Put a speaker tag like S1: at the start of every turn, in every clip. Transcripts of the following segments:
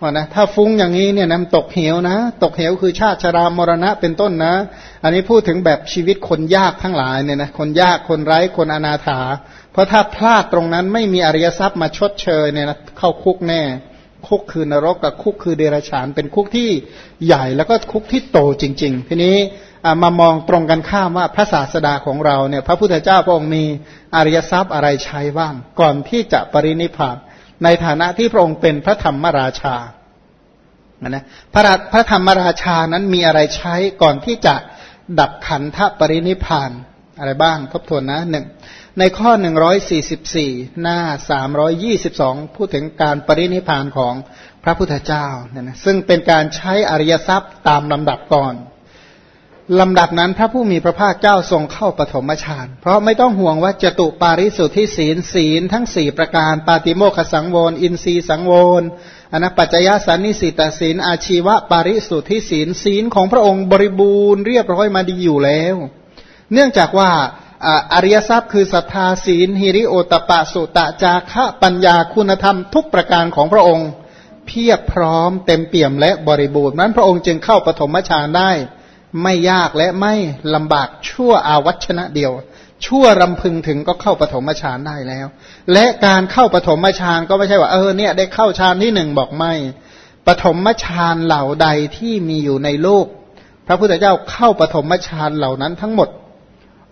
S1: ว่านะถ้าฟุ้งอย่างนี้เนี่ยนะตกเหวนะ ตกเหวคือชาติชรามรณะเป็นต้นนะ อันนี้พูดถึงแบบชีวิตคนยากทั้งหลายเนี่ยนะคนยากคนไร้คนอนาถา เพราะถ้าพลาดตรงนั้นไม่มีอริยทรัพย์มาชดเชยเนี่ยนะเข้าคุกแน่ คุกคือนรกกับคุกคือเดรัจฉาน เป็นคุกที่ใหญ่แล้วก็คุกที่โตจริง ๆ ทีนี้มามองตรงกันข้ามว่าพระศาสดาของเราเนี่ย พระพุทธเจ้าพระองค์มีอริยทรัพย์อะไรใช้บ้าง ก่อนที่จะปรินิพพาน ในฐานะที่พระองค์เป็นพระธรรมราชานะพระพระธรรมราชานั้นมีอะไรใช้ก่อนที่จะดับขันธปรินิพานอะไรบ้างทบทวนนะหนึ่งในข้อหนึ่งร้อยสี่สิบสี่หน้าสามร้อยยี่สิบสองพูดถึงการปรินิพานของพระพุทธเจ้าเนี่ยนะซึ่งเป็นการใช้อริยทรัพย์ตามลำดับก่อน ลำดับนั้นพระผู้มีพระภาคเจ้าทรงเข้าปฐมฌาน เพราะไม่ต้องห่วงว่าจตุปาริสุทธิศีลศีลทั้งสี่ประการ ปาติโมขสังวร อินทรีสังวรอนัปัจจยสันนิสิตศีล อาชีวะปาริสุทธิศีลศีลของพระองค์บริบูรณ์เรียบร้อยมาดีอยู่แล้ว เนื่องจากว่าอริยทรัพย์คือศรัทธาศีลฮิริโอตปะสุตะจาคะปัญญาคุณธรรมทุกประการของพระองค์ เพียบพร้อมเต็มเปี่ยมและบริบูรณ์นั้นพระองค์จึงเข้าปฐมฌานได้ ไม่ยากและไม่ลำบากชั่วอาวัชนะเดียว ชั่วรำพึงถึงก็เข้าปฐมฌานได้แล้ว และการเข้าปฐมฌานก็ไม่ใช่ว่าเออเนี่ยได้เข้าฌานที่หนึ่งบอกไม่ปฐมฌานเหล่าใดที่มีอยู่ในโลก พระพุทธเจ้าเข้าปฐมฌานเหล่านั้นทั้งหมด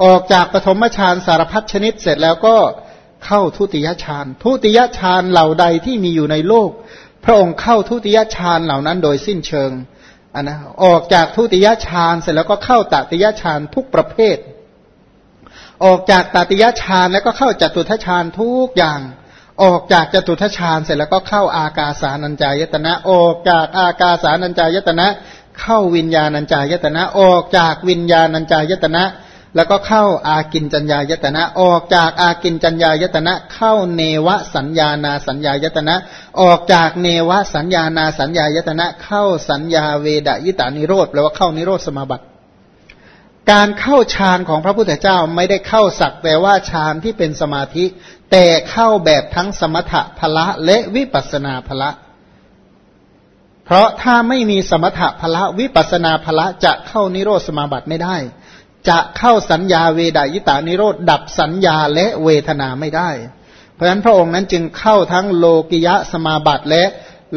S1: ออกจากปฐมฌานสารพัดชนิดเสร็จแล้วก็เข้าทุติยฌานทุติยฌานเหล่าใดที่มีอยู่ในโลก พระองค์เข้าทุติยฌานเหล่านั้นโดยสิ้นเชิง อันนะออกจากทุติยฌานเสร็จแล้วก็เข้าตติยฌานทุกประเภท ออกจากตติยฌานแล้วก็เข้าจตุทัชฌานทุกอย่าง ออกจากจตุทัชฌานเสร็จแล้วก็เข้าอากาสานัญจายตนะ ออกจากอากาสานัญจายตนะ เข้าวิญญาณัญจายตนะ ออกจากวิญญาณัญจายตนะ แล้วก็เข้าอากินจัญญายตนะ ออกจากอากินจัญญายตนะ เข้าเนวสัญญานาสัญญายตนะ ออกจากเนวสัญญานาสัญญายตนะ เข้าสัญญาเวดยิตานิโรธแปลว่าเข้านิโรธสมาบัติ การเข้าฌานของพระพุทธเจ้าไม่ได้เข้าสักแต่ว่าฌานที่เป็นสมาธิ แต่เข้าแบบทั้งสมถะพละและวิปัสนาพละเพราะถ้าไม่มีสมถะพละวิปัสนาพละจะเข้านิโรธสมาบัติไม่ได้ จะเข้าสัญญาเวดายิตานิโรธดับสัญญาและเวทนาไม่ได้ เพราะฉะนั้นพระองค์นั้นจึงเข้าทั้งโลกิยะสมาบัติและ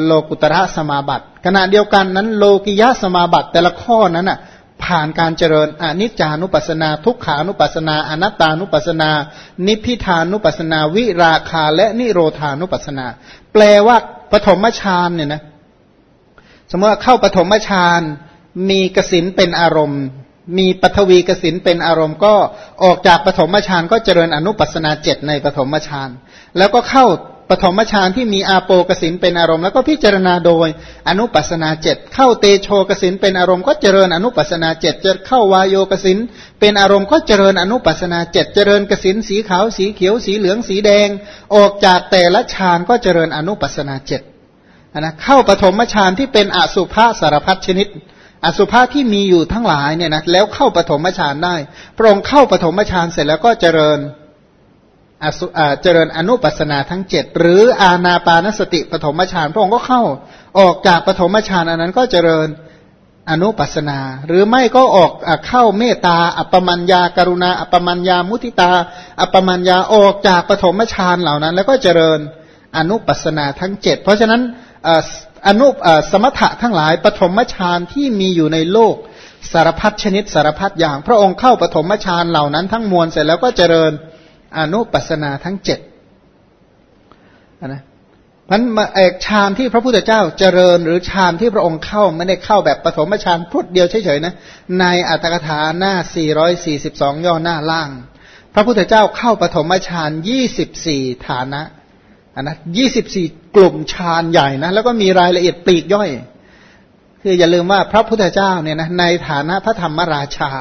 S1: โลกุตระสมาบัติ ขณะเดียวกันนั้น โลกิยะสมาบัติแต่ละข้อนั้นอะผ่านการเจริญอนิจจานุปัสนา ทุกขานุปัสนา อนัตตานุปัสนา นิพิทานุปัสนา วิราคาและนิโรธานุปัสนา แปลว่าปฐมฌานเนี่ยนะสมมติว่าเข้าปฐมฌานมีกสินเป็นอารมณ์ มีปฐวีกสินเป็นอารมณ์ก็ออกจากปฐมฌานก็เจริญอนุปัสนาเจ็ในปฐมฌานแล้วก็เข้าปฐมฌานที่มีอาโปกสินเป็นอารมณ์แล้วก็พิจารณาโดยอนุปัสนาเจ็เข้าเตโชกสินเป็นอารมณ์ก็เจริญอนุปัสนาเจ็ดจะเข้าวายโยกสินเป็นอารมณ์ก็เจริญอนุปัสนาเจ็ดเจริญกสินสีขาวสีเขียวสีเหลืองสีแดง ออกจากแต่ละฌานก็เจริญอนุปัสนาเจ็ดนะเข้าปฐมฌานที่เป็นอสุภาสารพัดชนิด อสุภะที่มีอยู่ทั้งหลายเนี่ยนะแล้วเข้าปฐมฌานได้ พระองค์เข้าปฐมฌานเสร็จแล้วก็เจริญอสุเจริญอนุปัสนาทั้งเจ็ดหรืออาณาปานสติปฐมฌานพระองค์ก็เข้าออกจากปฐมฌานอันนั้นก็เจริญอนุปัสนา หรือไม่ก็ออกเข้าเมตตา อัปมัญญากรุณา อัปมัญญามุติตา อัปมัญญาออกจากปฐมฌานเหล่านั้น แล้วก็เจริญอนุปัสนาทั้งเจ็ดเพราะฉะนั้น อนุสมถะทั้งหลายปฐมฌานที่มีอยู่ในโลกสารพัดชนิดสารพัดอย่าง พระองค์เข้าปฐมฌานเหล่านั้นทั้งมวลเสร็จแล้วก็เจริญอนุปัสนาทั้งเจ็ดนะมันเอกฌานที่พระพุทธเจ้าเจริญ หรือฌานที่พระองค์เข้าไม่ได้เข้าแบบปฐมฌานพุทธเดียวเฉยๆนะในอัตถกถาหน้า 442 ย่อหน้าล่าง พระพุทธเจ้าเข้าปฐมฌาน 24 ฐานะ นนะยี่สิบสี่กลุ่มฌานใหญ่นะแล้วก็มีรายละเอียดปลีกย่อย คืออย่าลืมว่าพระพุทธเจ้าเนี่ยนะในฐานะพระธรรมราชา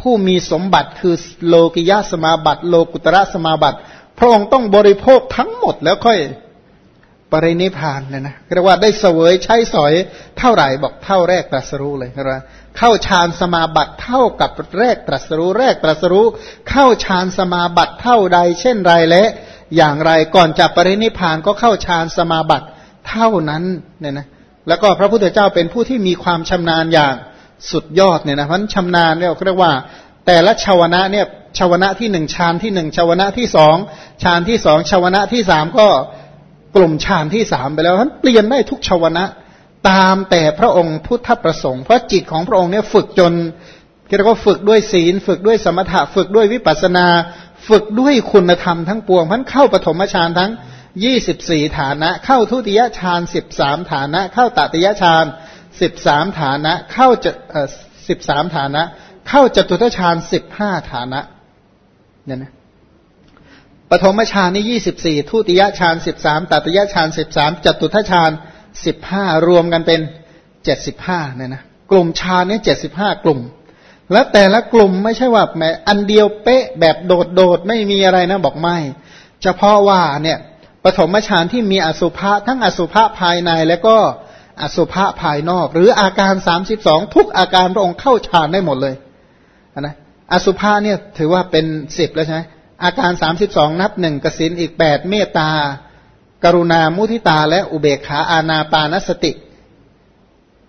S1: ผู้มีสมบัติคือโลกิยาสมาบัติ โลกุตระสมาบัติ พระองค์ต้องบริโภคทั้งหมดแล้วค่อยปรินิพานเนี่ยนะเรียกว่าได้เสวยใช้สอยเท่าไหร่บอกเท่าแรกตรัสรู้เลยนะเข้าฌานสมาบัติเท่ากับแรกตรัสรู้ แรกตรัสรู้ เข้าฌานสมาบัติเท่าใด เช่นไรและ อย่างไรก่อนจะปรินิพานก็เข้าฌานสมาบัติเท่านั้นเนี่ยนะแล้วก็พระพุทธเจ้าเป็นผู้ที่มีความชำนาญอย่างสุดยอดเนี่ยนะเพราะชำนาญเนี่ยเรียกว่า แต่ละชาวนะเนี่ยชาวนะที่หนึ่งฌานที่หนึ่งชาวนะที่สองฌานที่สองชาวนะที่สามก็กลุ่มฌานที่สามไปแล้วท่านเปลี่ยนได้ทุกชาวนะตามแต่พระองค์พุทธประสงค์เพราะจิตของพระองค์เนี่ยฝึกจนเรียกว่าฝึกด้วยศีล ฝึกด้วยสมถะฝึกด้วยวิปัสนา ฝึกด้วยคุณธรรมทั้งปวงพันเข้าปฐมฌานทั้งยี่สิบสี่ฐานะ เข้าทุติยฌานสิบสามฐานะ เข้าตติยฌานสิบสามฐานะ เข้าจะสิบสามฐานะ เข้าจตุตฌานสิบห้าฐานะเนี่ยนะปฐมฌานนี่ยี่สิบสี่ทุติยฌานสิบสามตติยฌานสิบสามจตุทฌานสิบห้ารวมกันเป็นเจ็ดสิบห้าเนี่ยนะกลุ่มฌานนี่เจ็ดสิบห้ากลุ่ม แล้วแต่ละกลุ่มไม่ใช่ว่าแหมอันเดียวเป๊ะแบบโดดโดดไม่มีอะไรนะบอกไม่ เฉพาะว่าเนี่ยปฐมฌานที่มีอสุภะทั้งอสุภะภายในแล้วก็อสุภะภายนอก หรืออาการสามสิบสองทุกอาการพระองค์เข้าฌานได้หมดเลยนะอสุภะเนี่ยถือว่าเป็นสิบแล้วใช่ไหมอาการสามสิบสองนับหนึ่งกสินอีกแปดเมตตา กรุณามุทิตา และอุเบกขาอาณาปานสติ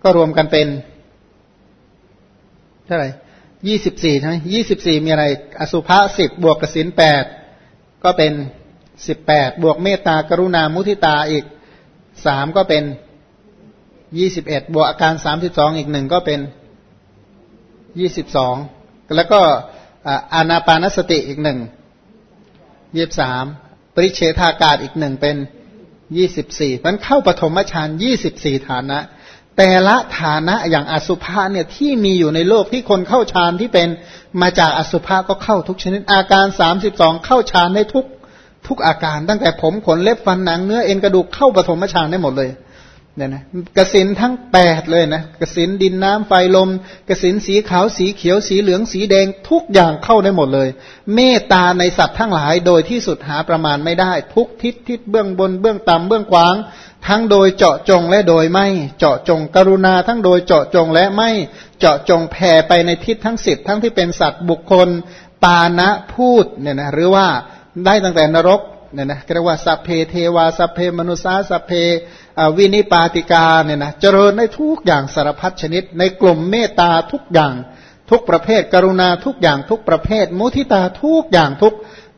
S1: ก็รวมกันเป็นเท่าไหร่ ยี่สิบสี่ใช่ไหมยี่สิบสี่มีอะไร อสุภะสิบบวกกสินแปดก็เป็นสิบแปดบวกเมตตากรุณามุทิตาอีกสามก็เป็นยี่สิบเอ็ดบวกอาการสามสิบสองอีกหนึ่งก็เป็นยี่สิบสองแล้วก็อานาปานสติอีกหนึ่งยี่สามปริเฉทากาศอีกหนึ่งเป็นยี่สิบสี่มันเข้าปฐมฌานยี่สิบสี่ฐานะ แต่ละฐานะอย่างอสุภะเนี่ยที่มีอยู่ในโลกที่คนเข้าฌานที่เป็นมาจากอสุภะก็เข้าทุกชนิดอาการสามสิบสองเข้าฌานได้ทุกทุกอาการ ตั้งแต่ผมขนเล็บฟันหนังเนื้อเอ็นกระดูกเข้าปฐมฌานได้หมดเลย เนี่ยนะกสินทั้งแปดเลยนะกสินดินน้ำไฟลมกสินสีขาวสีเขียวสีเหลืองสีแดงทุกอย่างเข้าได้หมดเลย เมตตาในสัตว์ทั้งหลายโดยที่สุดหาประมาณไม่ได้ ทุกทิศทิศเบื้องบนเบื้องต่ำเบื้องขวาง ทั้งโดยเจาะจงและโดยไม่เจาะจงกรุณาทั้งโดยเจาะจงและไม่เจาะจงแผ่ไปในทิศทั้งสิบทั้งที่เป็นสัตว์บุคคลปานะพูดเนี่ยนะหรือว่าได้ตั้งแต่นรก เนี่ยนะเรียกว่าสัพเพเทวาสัพเพมนุษาสัพเพวินิปาติกาเนี่ยนะเจริญได้ทุกอย่างสารพัดชนิด ในกลุ่มเมตตาทุกอย่าง ทุกประเภท กรุณาทุกอย่างทุกประเภท มุทิตาทุกอย่างทุก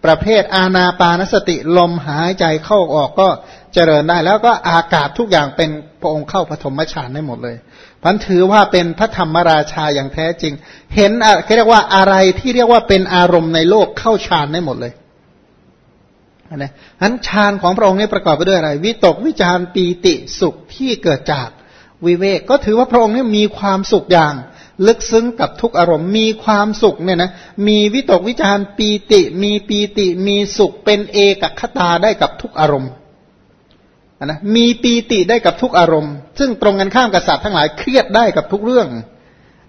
S1: ประเภทอาณาปานสติลมหายใจเข้าออกก็เจริญได้ แล้วก็อากาศทุกอย่างเป็นพระองค์เข้าปฐมฌานได้หมดเลยพันถือว่าเป็นพระธรรมราชาอย่างแท้จริง เห็นเขาเรียกว่าอะไรที่เรียกว่าเป็นอารมณ์ในโลกเข้าฌานได้หมดเลย นะนั้นฌานของพระองค์นี้ประกอบไปด้วยอะไร วิตกวิจารปีติสุขที่เกิดจากวิเวก ก็ถือว่าพระองค์นี้มีความสุขอย่าง ลึกซึ้งกับทุกอารมณ์ มีความสุขเนี่ยนะมีวิตกวิจารปีติ มีปีติ มีสุขเป็นเอกคตาได้กับทุกอารมณ์นะมีปีติได้กับทุกอารมณ์ ซึ่งตรงกันข้ามกับสัตว์ทั้งหลายเครียดได้กับทุกเรื่อง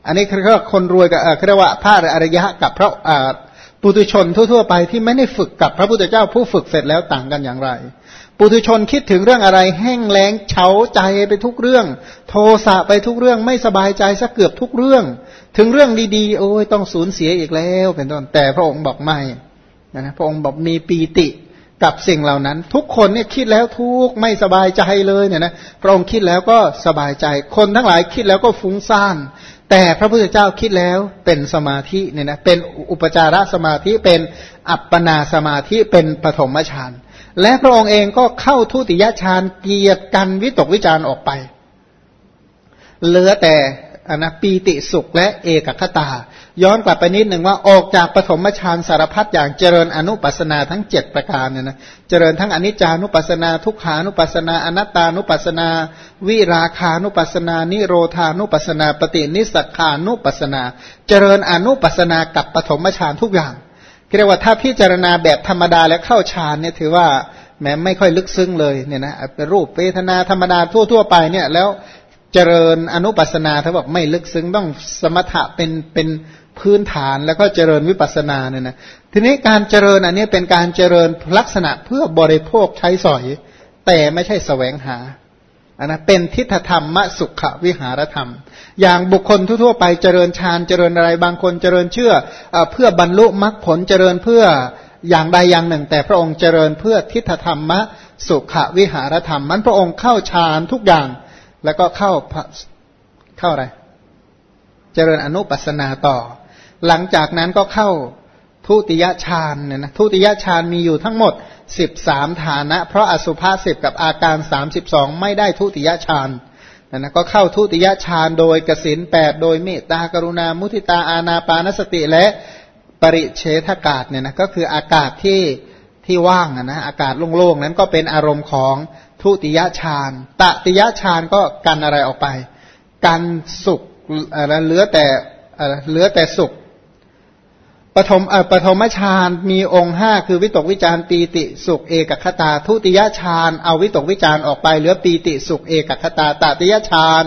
S1: อันนี้คือคนรวยกับเรียกว่าพระอริยะกับพระ ปุถุชนทั่ว ๆ ไปที่ไม่ได้ฝึกกับพระพุทธเจ้าผู้ฝึกเสร็จแล้วต่างกันอย่างไร ปุถุชนคิดถึงเรื่องอะไร แห้งแล้งเฉาใจไปทุกเรื่อง โทสะไปทุกเรื่องไม่สบายใจสักเกือบทุกเรื่อง ถึงเรื่องดีๆ โอ้ยต้องสูญเสียอีกแล้ว เป็นต้นแต่พระองค์บอกไม่นะพระองค์บอกมีปีติกับสิ่งเหล่านั้น ทุกคนเนี่ยคิดแล้วทุกไม่สบายใจเลยเนี่ยนะพระองค์คิดแล้วก็สบายใจ คนทั้งหลายคิดแล้วก็ฟุ้งซ่าน แต่พระพุทธเจ้าคิดแล้วเป็นสมาธิเนี่ยนะเป็นอุปจารสมาธิเป็นอัปปนาสมาธิเป็นปฐมฌานและพระองค์เองก็เข้าทุติยฌานเกียรติกันวิตกวิจารออกไป เหลือแต่อนะปีติสุขและเอกคตา ย้อนกลับไปนิดหนึ่งว่าออกจากปฐมฌานสารพัดอย่างเจริญอนุปัสนาทั้งเจ็ดประการเนี่ยนะเจริญทั้งอนิจจานุปัสนา ทุกขานุปัสนา อนัตตานุปัสนา วิราคานุปัสนา นิโรธานุปัสนา ปฏินิสักานุปัสนา เจริญอนุปัสนากับปฐมฌานทุกอย่างเรียกว่าถ้าพิจารณาแบบธรรมดาแล้วเข้าฌานเนี่ยถือว่าแม้ไม่ค่อยลึกซึ้งเลยเนี่ยนะเป็นรูปเวทนาธรรมดาทั่ว ๆ ไปเนี่ยแล้วเจริญอนุปัสนาถ้าบอกไม่ลึกซึ้งต้องสมถะเป็นเป็น พื้นฐานแล้วก็เจริญวิปัสนาเนี่ยนะทีนี้การเจริญอันนี้เป็นการเจริญลักษณะเพื่อบริโภคใช้สอย แต่ไม่ใช่แสวงหาอันนะเป็นทิฏฐธรรมสุขวิหารธรรม อย่างบุคคลทั่วๆไปเจริญฌานเจริญอะไรบางคนเจริญเชื่อเพื่อบรรลุมรรคผลเจริญเพื่ออย่างใดอย่างหนึ่ง แต่พระองค์เจริญเพื่อทิฏฐธรรมมสุขวิหารธรรม มันพระองค์เข้าฌานทุกอย่าง แล้วก็เข้าเข้าอะไร เจริญอนุปัสนาต่อ หลังจากนั้นก็เข้าทุติยฌานเนี่ยนะทุติยฌานมีอยู่ทั้งหมดสิบสามฐานะ เพราะอสุภาสิบกับอาการสามสิบสองไม่ได้ทุติยฌานนะนะก็เข้าทุติยฌานโดยกสินแปดโดยเมตตากรุณา มุทิตาอาณาปานสติและปริเฉทากาศเนี่ยนะก็คืออากาศที่ที่ว่างนะอากาศโล่งๆนั้นก็เป็นอารมณ์ของทุติยฌานตติยฌานก็กันอะไรออกไป กันสุขอะไรเหลือแต่เหลือแต่สุข ปฐมปฐมฌานมีองค์ห้าคือวิตกวิจารปีติสุขเอกคตา ทุติยฌานเอาวิตกวิจารออกไปเหลือปีติสุขเอกคตาตติยฌาน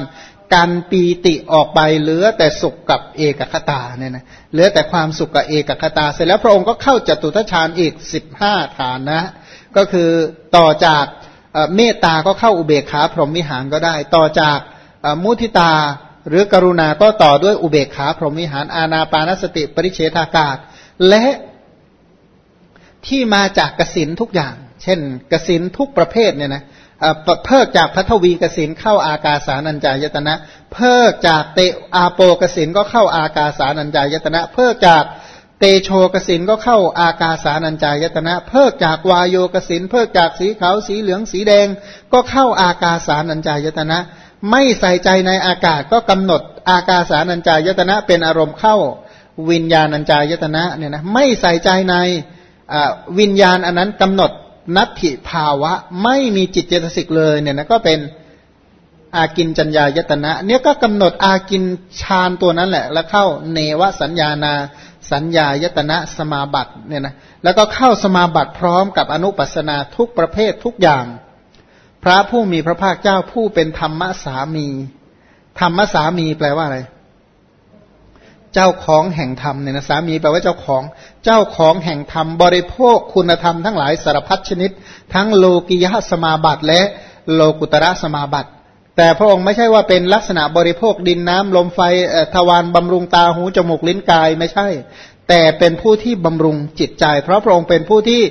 S1: กันปีติออกไปเหลือแต่สุขกับเอกคตาเนี่ยนะเหลือแต่ความสุขกับเอกคตา เสร็จแล้วพระองค์ก็เข้าจตุทฌานอีกสิบห้าฐานนะ ก็คือต่อจากเมตตาก็เข้าอุเบกขาพรหมวิหารก็ได้ ต่อจากมุทิตา หรือกรุณาก็ต่อด้วยอุเบกขาพรหมวิหารอาณาปานสติปริเฉทากาศ และที่มาจากกสินทุกอย่าง เช่น กสินทุกประเภทเนี่ยนะเพิกจากพัทวีกสินเข้าอากาสานัญจายตนะ เพิกจากเตอาโปกสินก็เข้าอากาสานัญจายตนะ เพิกจากเตโชกสินก็เข้าอากาสานัญจายตนะ เพิกจากวายโยกสินเพิกจากสีขาวสีเหลืองสีแดงก็เข้าอากาสานัญจายตนะ ไม่ใส่ใจในอากาศก็กำหนดอากาสานัญจายตนะเป็นอารมณ์เข้าวิญญาณัญจายตนะเนี่ยนะไม่ใส่ใจในวิญญาณอันนั้นกำหนดนัตถิภาวะไม่มีจิตเจตสิกเลยเนี่ยนะก็เป็นอากินจัญญายตนะเนี่ยก็กำหนดอากินฌานตัวนั้นแหละ แล้วเข้าเนวสัญญานา สัญญายตนะสมาบัติเนี่ยนะแล้วก็เข้าสมาบัติพร้อมกับอนุปัสนาทุกประเภททุกอย่าง พระผู้มีพระภาคเจ้าผู้เป็นธรรมสามี ธรรมสามีแปลว่าอะไร เจ้าของแห่งธรรมเนี่ยนะสามีแปลว่าเจ้าของ เจ้าของแห่งธรรมบริโภคคุณธรรมทั้งหลายสารพัดชนิด ทั้งโลกิยะสมาบัติ และโลกุตระสมาบัติ แต่พระองค์ไม่ใช่ว่าเป็นลักษณะบริโภคดินน้ำลมไฟทวารบำรุงตาหูจมูกลิ้นกายไม่ใช่ แต่เป็นผู้ที่บำรุงจิตใจ เพราะพระองค์เป็นผู้ที่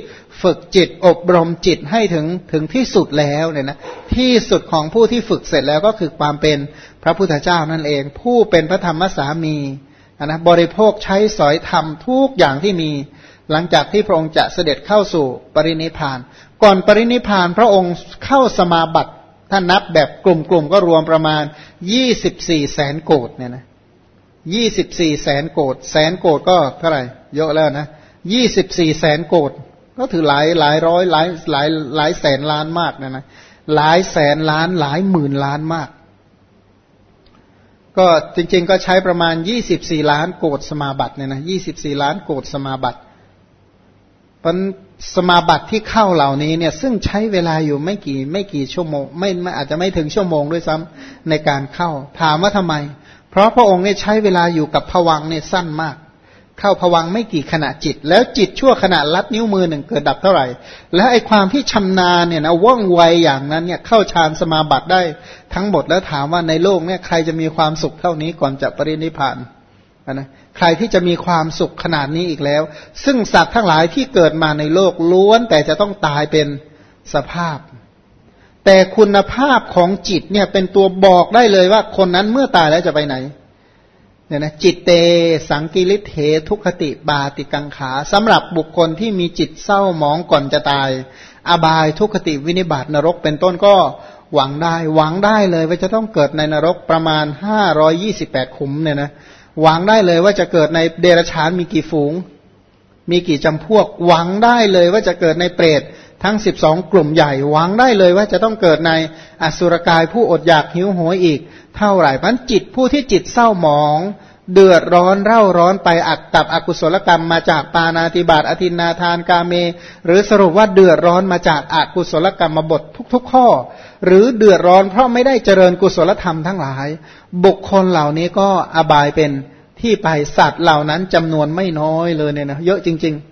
S1: ฝึกจิตอบรมจิตให้ถึงถึงที่สุดแล้วเนี่ยนะที่สุดของผู้ที่ฝึกเสร็จแล้วก็คือความเป็นพระพุทธเจ้านั่นเอง ผู้เป็นพระธรรมสามีนะบริโภคใช้สอยธรรมทุกอย่างที่มี หลังจากที่พระองค์จะเสด็จเข้าสู่ปรินิพาน ก่อนปรินิพานพระองค์เข้าสมาบัติท่านนับแบบกลุ่มๆก็รวมประมาณยี่สิบสี่แสนโกดเนี่ยนะยี่สิบสี่แสนโกดแสนโกดก็เท่าไหร่เยอะแล้วนะยี่สิบสี่แสนโกด ก็ถือหลายหลายร้อยหลายหลายหลายแสนล้านมากนะนะหลายแสนล้านหลายหมื่นล้านมาก ก็จริง ๆ ก็ใช้ประมาณยี่สิบสี่ล้านโกดสมาบัติเนี่ยนะยี่สิบสี่ล้านโกดสมาบัติเป็นสมาบัติที่เข้าเหล่านี้เนี่ยซึ่งใช้เวลาอยู่ไม่กี่ไม่กี่ชั่วโมงไม่ไม่อาจจะไม่ถึงชั่วโมงด้วยซ้ำในการเข้า ถามว่าทำไม เพราะพระองค์เนี่ยใช้เวลาอยู่กับผวังเนี่ยสั้นมาก เข้าผวังไม่กี่ขณะจิต แล้วจิตชั่วขณะลัดนิ้วมือหนึ่งเกิดดับเท่าไหร่ แล้วไอ้ความที่ชำนาญเนี่ยนะว่องไวอย่างนั้นเนี่ยเข้าฌานสมาบัติได้ทั้งหมดแล้วถามว่าในโลกเนี่ยใครจะมีความสุขเท่านี้ก่อนจะปรินิพานนะใครที่จะมีความสุขขนาดนี้อีกแล้ว ซึ่งสัตว์ทั้งหลายที่เกิดมาในโลกล้วน แต่จะต้องตายเป็นสภาพ แต่คุณภาพของจิตเนี่ยเป็นตัวบอกได้เลยว่าคนนั้นเมื่อตายแล้วจะไปไหน เนี่ยนะจิตเตสังกิริเททุคติบาติกังขาสำหรับบุคคลที่มีจิตเศร้าหมองก่อนจะตาย อบายทุคติวินิบาตนรกเป็นต้นก็หวังได้ หวังได้เลยว่าจะต้องเกิดในนรกประมาณห้าร้อยยี่สิบแปดขุมเนี่ยนะหวังได้เลยว่าจะเกิดในเดรัจฉานมีกี่ฝูง มีกี่จำพวก หวังได้เลยว่าจะเกิดในเปรตทั้งสิบสองกลุ่มใหญ่ หวังได้เลยว่าจะต้องเกิดในอสุรกายผู้อดอยากหิวโหยอีก เท่าไหร่พันจิตผู้ที่จิตเศร้าหมอง เดือดร้อนเร่าร้อนไปอักตับอกุศลกรรมมาจากปานาติบาตอธินาทานกาเม หรือสรุปว่าเดือดร้อนมาจากอากุศลกรรมมาบททุก ๆ ข้อ หรือเดือดร้อนเพราะไม่ได้เจริญกุศลธรรมทั้งหลาย บุคคลเหล่านี้ก็อบายเป็นที่ไปสัตว์เหล่านั้นจำนวนไม่น้อยเลยเนี่ยนะเยอะจริง ๆ